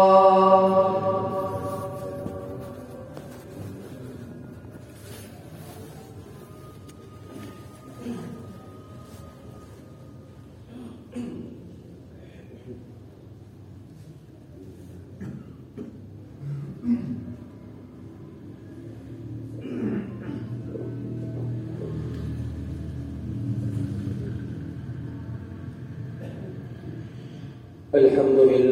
الحمد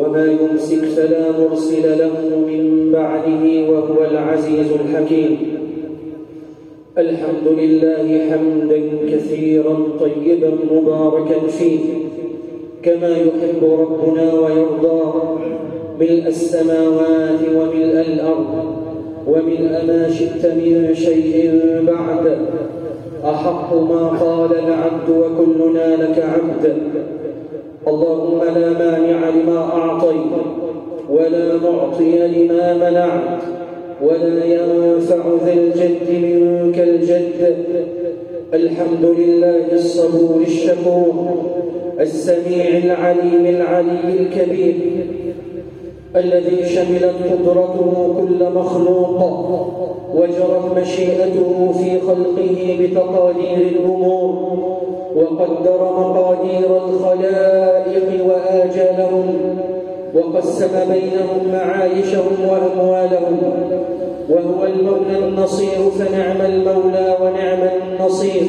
وما يمسك فلا مرسل له من بعده وهو العزيز الحكيم. الحمد لله حمدا كثيرا طيبا مباركا فيه كما يحب ربنا ويرضى ملء السماوات وملء الأرض وملء ما شئت من شيء بعد. أحق ما قال العبد وكلنا لك عبد. اللهم لا مانع لما أعطيت ولا معطي لما منعت ولا ينفع ذا الجد منك الجد. الحمد لله الصبور الشكور السميع العليم العلي الكبير الذي شملت قدرته كل مخلوق وجرت مشيئته في خلقه بتقادير الأمور. وقدر مقادير الخلائق وآجالهم وقسم بينهم معايشهم وأموالهم وهو المولى النصير فنعم المولى ونعم النصير.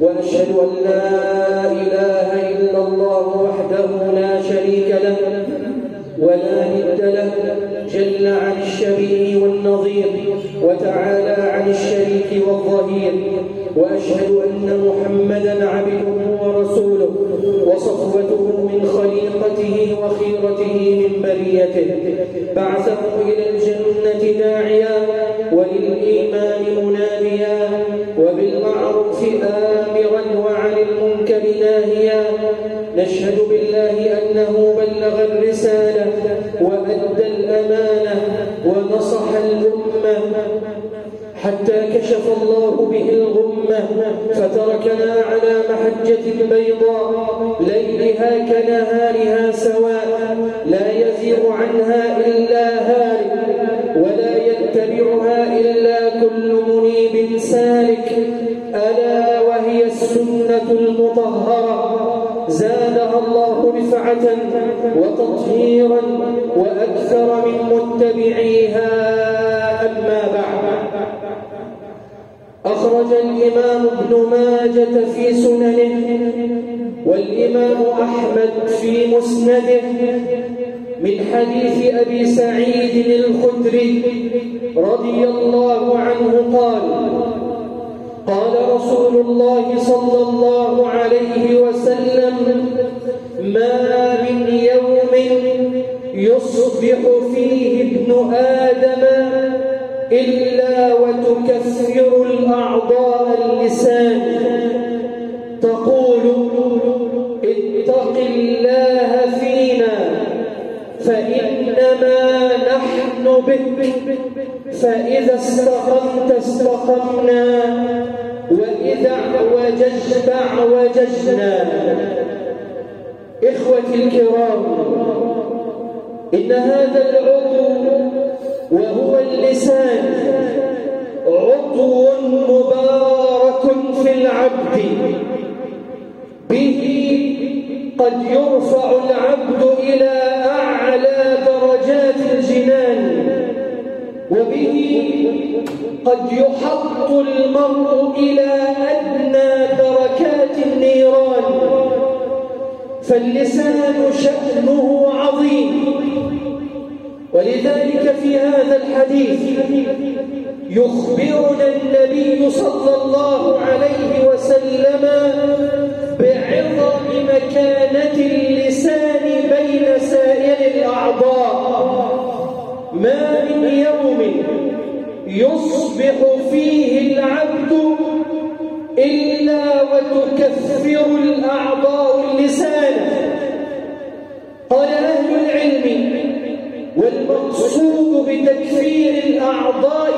وأشهد أن لا إله إلا الله وحده لا شريك له ولا ند له. جل عن الشبيه والنظير وتعالى عن الشريك والظهير وأشهد أن محمدا عبده ورسوله وصفوته من خليقته وخيرته من بريته. بعثه إلى الجنة داعيا وللإيمان مناديا وبالمعروف آمرا وعن المنكر ناهيا. نشهد بالله أنه بلغ الرسالة وأدى الأمانة ونصح الأمة. حتى كشف الله به الغمة فتركنا على محجة بيضاء ليلها كنهارها سواء لا يزيغ عنها إلا هالك ولا يتبعها إلا كل منيب سالك. ألا وهي السنة المطهرة. زادها الله رفعة وتطهيرا وأكثر من متبعيها أما بعد. أخرج الإمام ابن ماجة في سننه والإمام أحمد في مسنده من حديث أبي سعيد الخدري رضي الله عنه قال قال رسول الله صلى الله عليه وسلم ما من يوم يصبح فيه ابن آدم إلا وتكثر الأعضاء اللسان. تقول اتق الله فينا فإنما نحن بك فإذا استقمت استقمنا وإذا اعوججت أعوججنا. إخوتي الكرام إن هذا العضو وهو اللسان عضو مبارك في العبد. به قد يرفع العبد إلى أعلى درجات الجنان. وبه قد يحط المرء إلى أدنى دركات النيران. فاللسان شأنه عظيم. ولذلك في هذا الحديث يخبرنا النبي صلى الله عليه وسلم بعظم مكانة اللسان بين سائر الأعضاء. ما من يوم يصبح فيه العبد إلا وتكفر الأعضاء اللسان. قال أهل العلم والمقصود بتكفير الأعضاء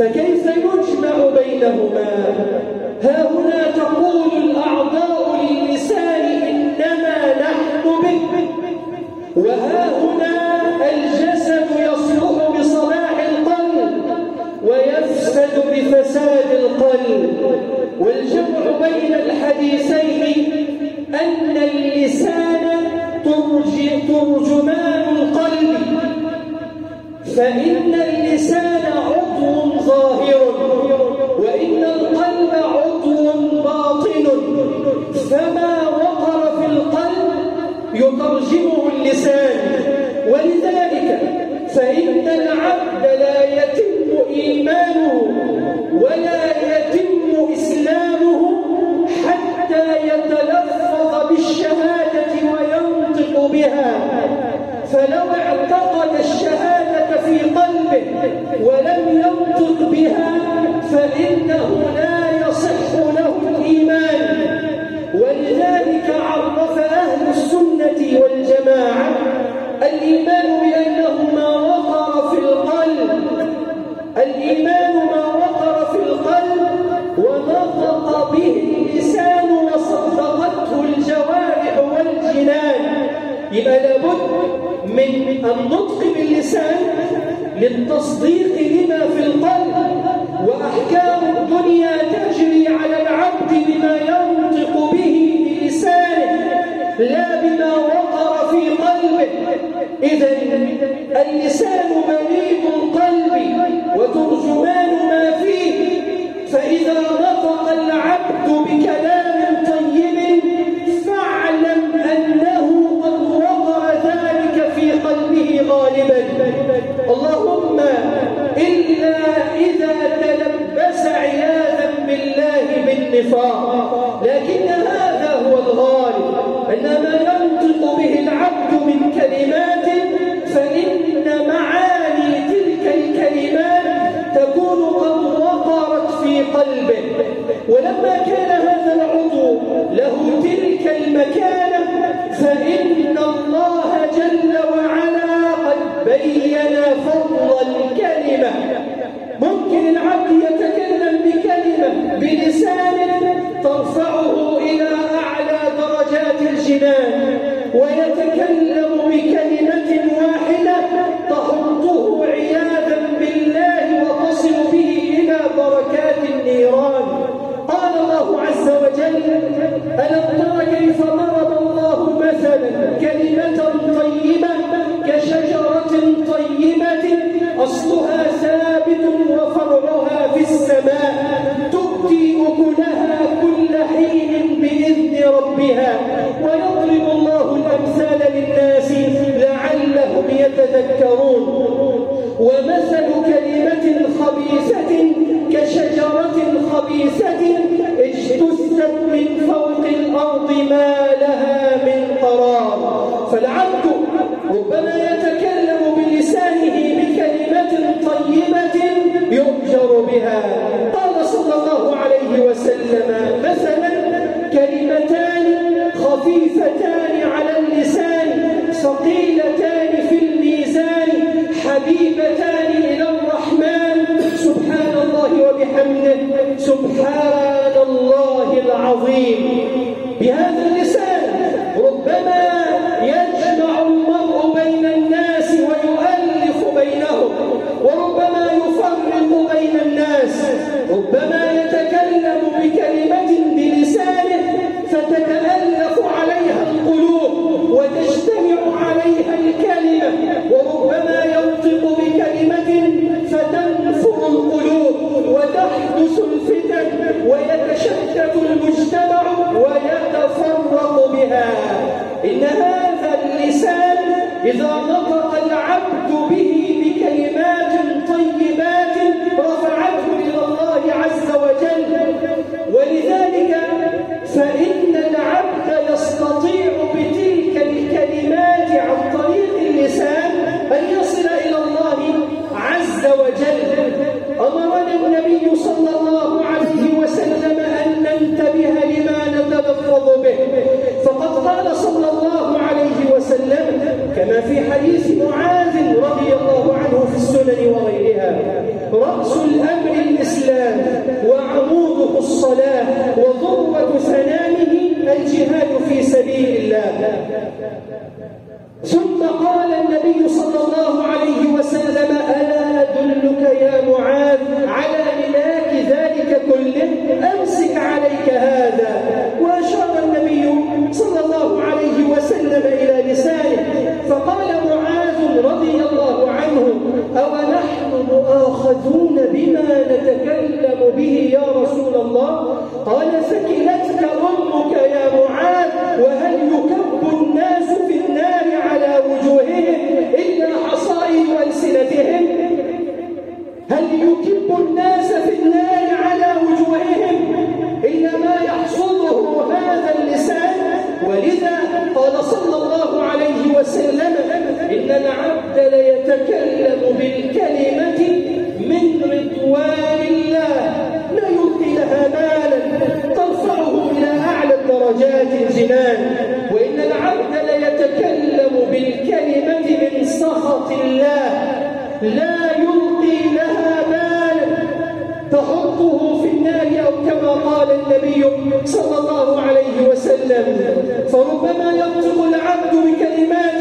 Second, بها فلو اعتقد الشهادة في قلبه ولم ينطق بها فإنه لا يصح له الإيمان. ولذلك عرف أهل السنة والجماعة الإيمان بأنه ما وقر في القلب الإيمان ما وقر في القلب ونطق به اللسان يبقى لابد من النطق باللسان للتصديق لما في القلب وأحكام الدنيا تجري على العبد بما ينطق به بلسانه لا بما وقر في قلبه. إذا اللسان كما في حديث معاذ رضي الله عنه في السنن وغيرها. رأس الأمر الإسلام وعموده الصلاة وذروة سنامه الجهاد في سبيل الله. إن العبد ليتكلم بالكلمة من رضوان الله لا يلقي لها بالا ترفعه إلى أعلى درجات الجنان. وإن العبد ليتكلم بالكلمة من سخط الله لا يلقي لها بالا تحطه في النار أو كما قال النبي صلى الله عليه وسلم فربما ينطق العبد بكلمات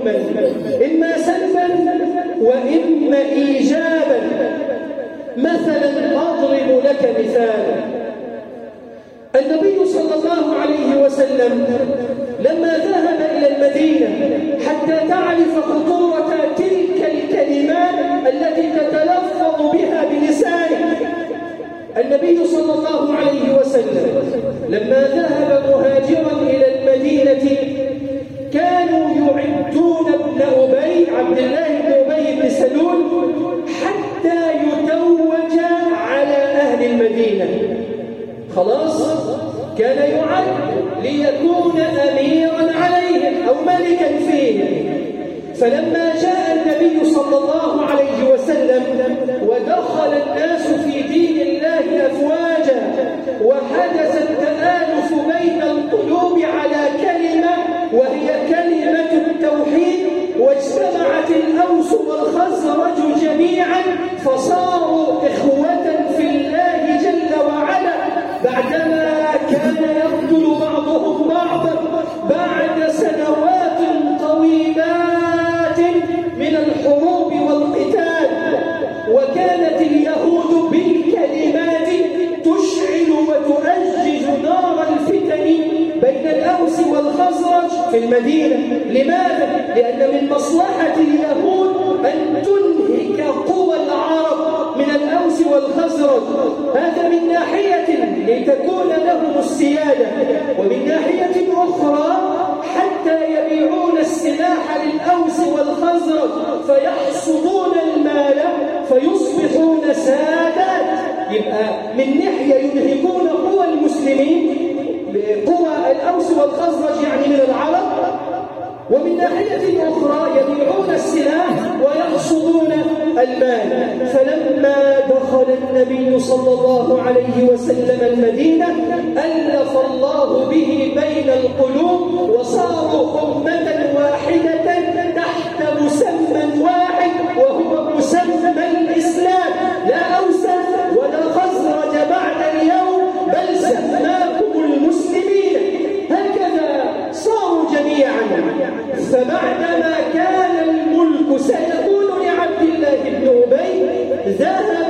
حكما إما سلبا وإما إيجابا. مثلا أضرب لك مثالا النبي صلى الله عليه وسلم لما ذهب إلى المدينة حتى تعرف خطورة تلك الكلمات التي تتلفظ بها بلسانه النبي صلى الله عليه وسلم لما ذهب مهاجرا أو ملكا فيه فلما جاء النبي صلى الله الأوس والخزرج يعني من العرب ومن ناحية أخرى يبيعون السلاح ويقصدون المال. فلما دخل النبي صلى الله عليه وسلم المدينة ألف الله به بين القلوب وصاروا أمة واحدة فبعدما كان الملك سيكون لعبد الله بن أبي ذهب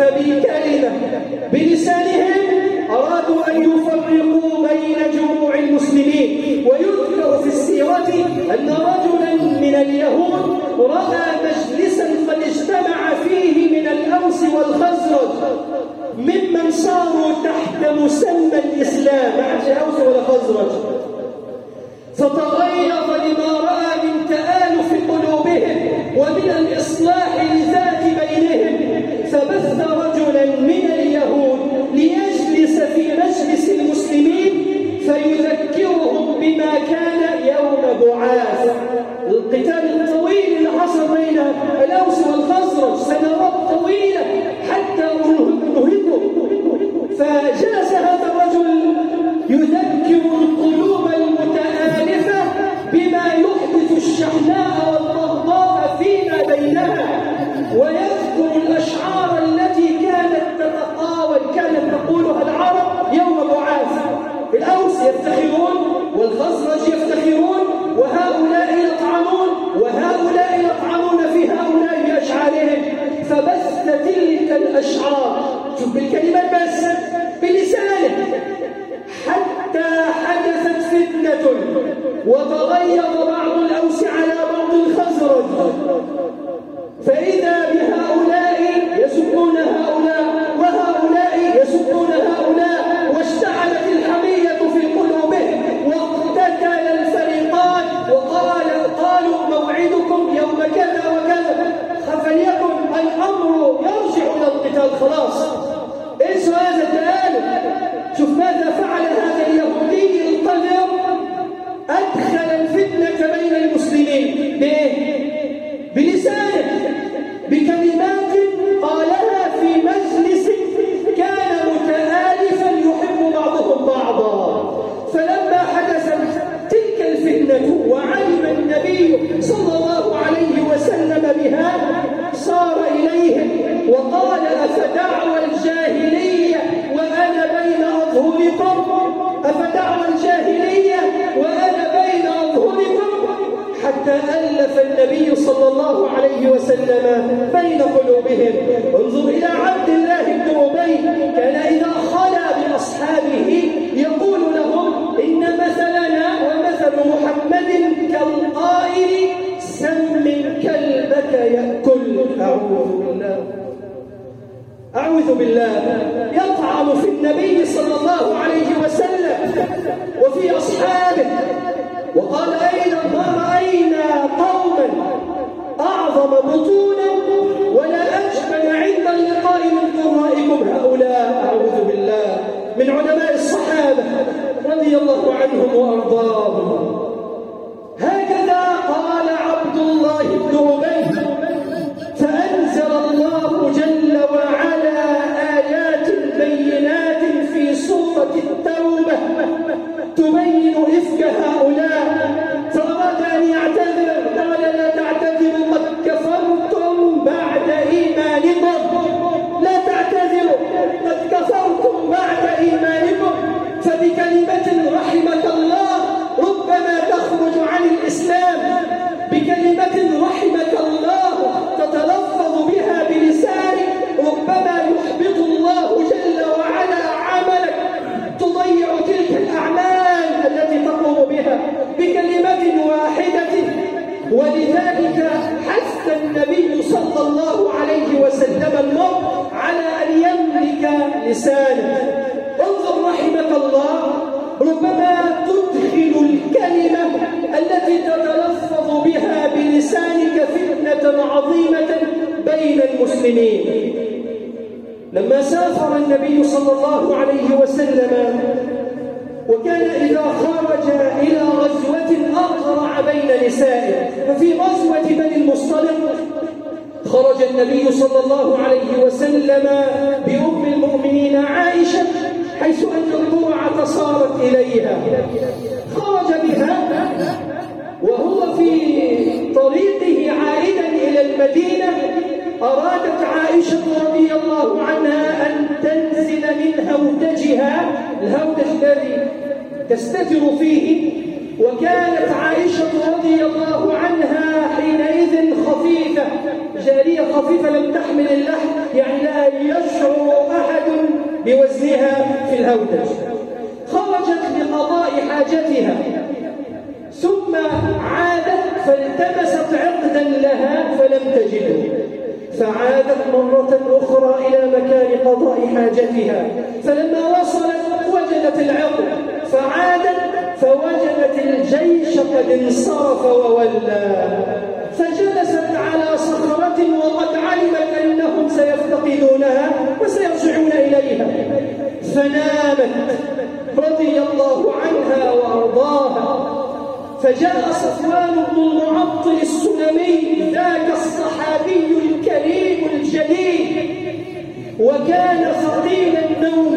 هذه بلسانهم أرادوا أن يفرقوا بين جموع المسلمين. ويذكر في السيرة أن رجلا من اليهود رأى مجلسا قد اجتمع فيه من الأوس والخزرج ممن صاروا تحت مسمى الإسلام. ما الأوس أوس ولا خزرج؟ من علماء الصحابة رضي الله عنهم وأرضاهم. لسانك. انظر رحمك الله ربما تدخل الكلمة التي تتلفظ بها بلسانك فتنة عظيمة بين المسلمين. لما سافر النبي صلى الله عليه وسلم وكان إذا خرج إلى غزوة أقرع بين نسائه ففي غزوة بني المصطلق خرج النبي صلى الله عليه وسلم حيث أن القرعة صارت إليها. خرج بها وهو في طريقه عائدا إلى المدينة. أرادت عائشة رضي الله عنها أن تنزل من هودجها الهودج الذي تستتر فيه. وكانت عائشة رضي الله عنها حينئذ خفيفة جارية خفيفة لم تحمل اللحم يعني لا يشعر أحد بوزنها. في الهودج خرجت لقضاء حاجتها. ثم عادت فالتمست عقدا لها فلم تجده. فعادت مرة أخرى إلى مكان قضاء حاجتها. فلما وصلت وجدت العقد. فعادت فوجدت الجيش قد انصرف وولى. فجلست على صخرة وقد علمت أنهم سيفتقدونها وسيرجعون إليها. فنامت رضي الله عنها وأرضاها. فجاء صفوان بن المعطل السلمي ذاك الصحابي الكريم الجليل وكان ثقيل النوم.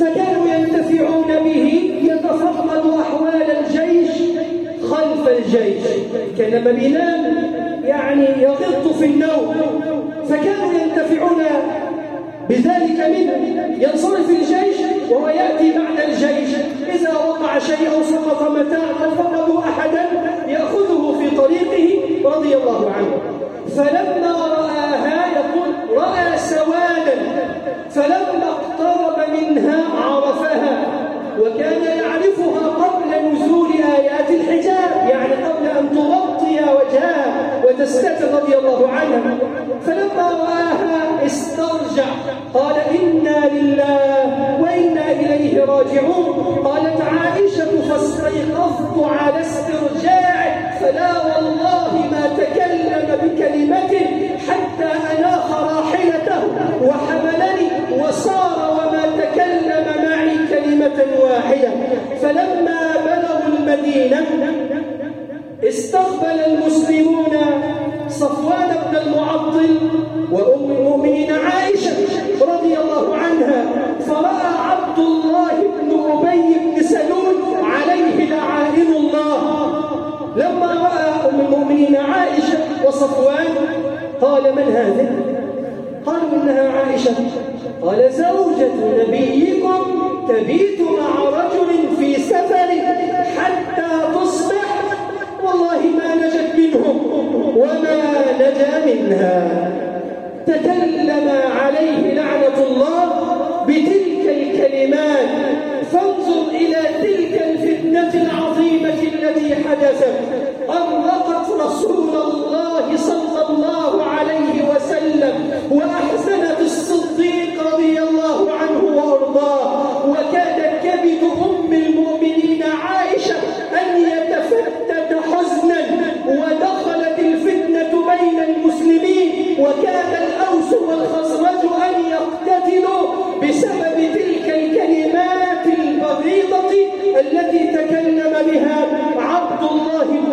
فكانوا ينتفعون به يتفقد أحوال الجيش خلف الجيش. كان ما بينام يعني يغط في النوم. فكانوا ينتفعون بذلك منه ينصرف شيء أو سقط متاع فقدوا قال من هذه؟ قالوا إنها عائشة قال زوجة نبيكم تبيت مع رجل في سفر حتى تصبح والله ما نجت منهم وما نجا منها تكلم عليه لعنة الله بتلك الكلمات فانظر إلى تلك الفتنة العظيمة التي حدثت أرقت وسلم وأحسنت الصديق رضي الله عنه وأرضاه. وكاد كبد أم المؤمنين عائشة أن يتفتت حزنا ودخلت الفتنة بين المسلمين وكاد الأوس والخزرج أن يقتتلوا بسبب تلك الكلمات البغيضة التي تكلم بها عبد الله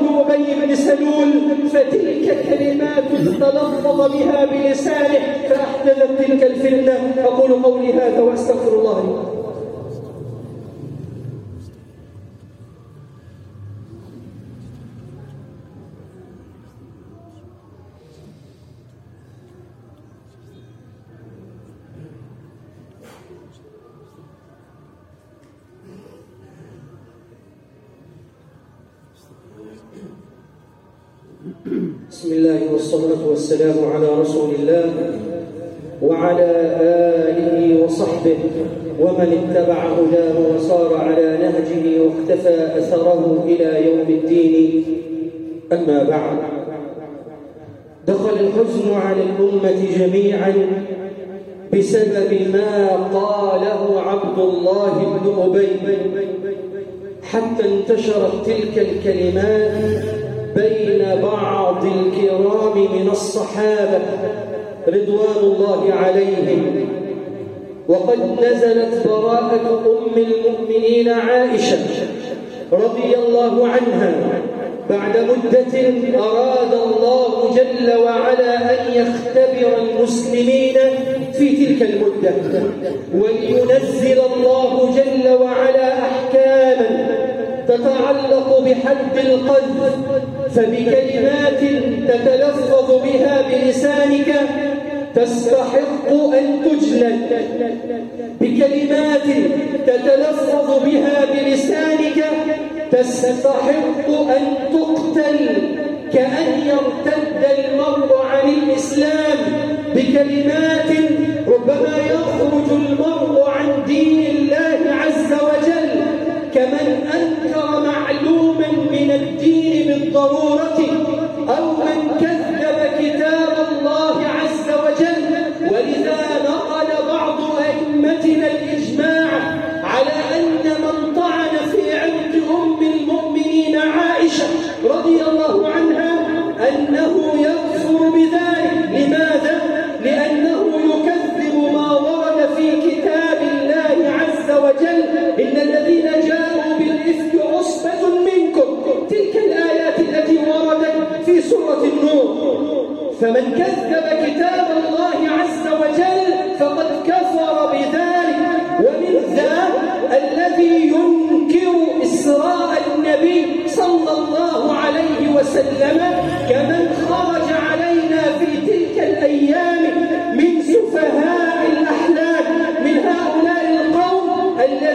فتلك كلمات تلفظ بها بلسانه فأحدثت تلك الفتنة. أقول قولي هذا وأستغفر الله لي. والسلام على رسول الله وعلى آله وصحبه ومن اتبع هداه وصار على نهجه واختفى أثره إلى يوم الدين. أما بعد دخل الحزن على الأمة جميعا بسبب ما قاله عبد الله بن أبي حتى انتشرت تلك الكلمات بين بعض الكرام من الصحابة رضوان الله عليهم. وقد نزلت براءة أم المؤمنين عائشة رضي الله عنها بعد مدة أراد الله جل وعلا أن يختبر المسلمين في تلك المدة. ولينزل الله جل وعلا أحكام تتعلق بحد القذف فبكلمات تتلفظ بها بلسانك تستحق أن تجلد بكلمات تتلفظ بها بلسانك تستحق أن تقتل كأن يرتد المرء عن الإسلام. بكلمات ربما يخرج المرء عن دينه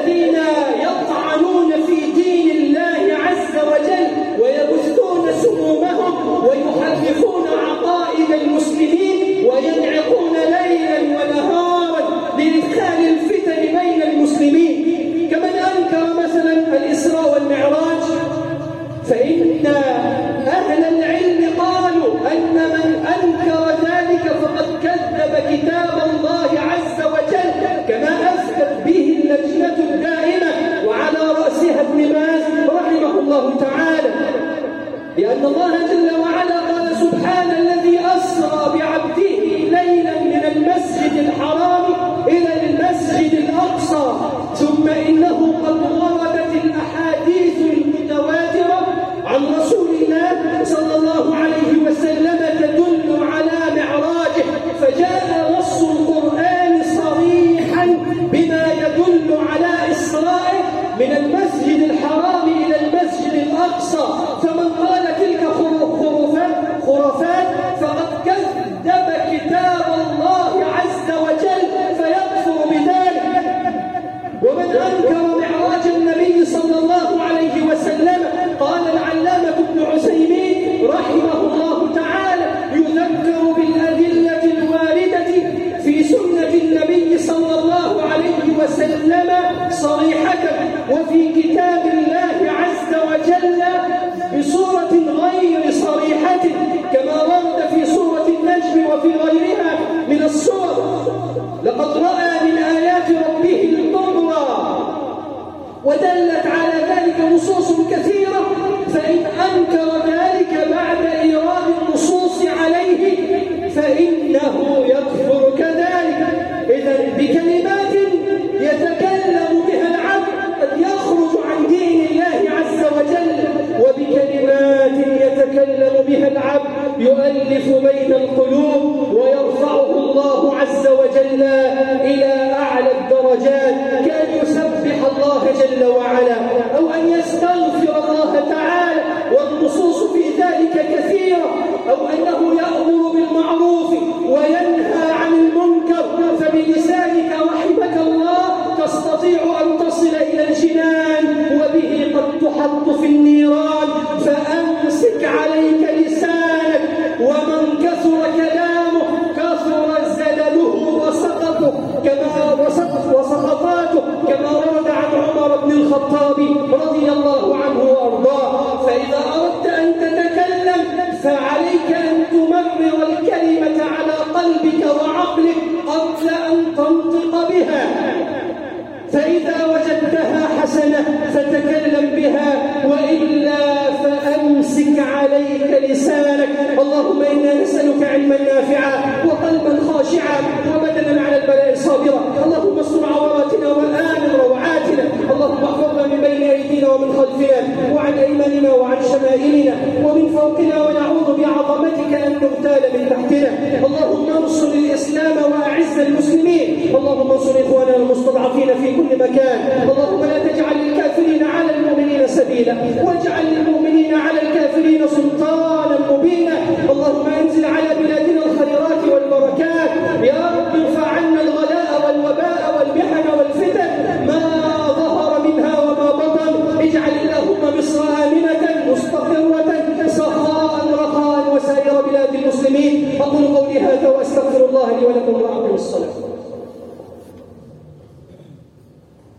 Medina. إسرائه من المسجد الحرام إلى المسجد الأقصى. العالمين وبدلنا على البلاء الصابرة. اللهم استر عوراتنا والآمن روعاتنا اللهم أحفظنا من بين أيدينا ومن خلفنا وعن أيماننا وعن شمائلنا ومن فوقنا ونعوذ بعظمتك أن نغتال من تحتنا. اللهم انصر الإسلام وأعز المسلمين. اللهم انصر إخواننا المستضعفين في كل مكان. اللهم لا تجعل الكافرين على المؤمنين سبيلا.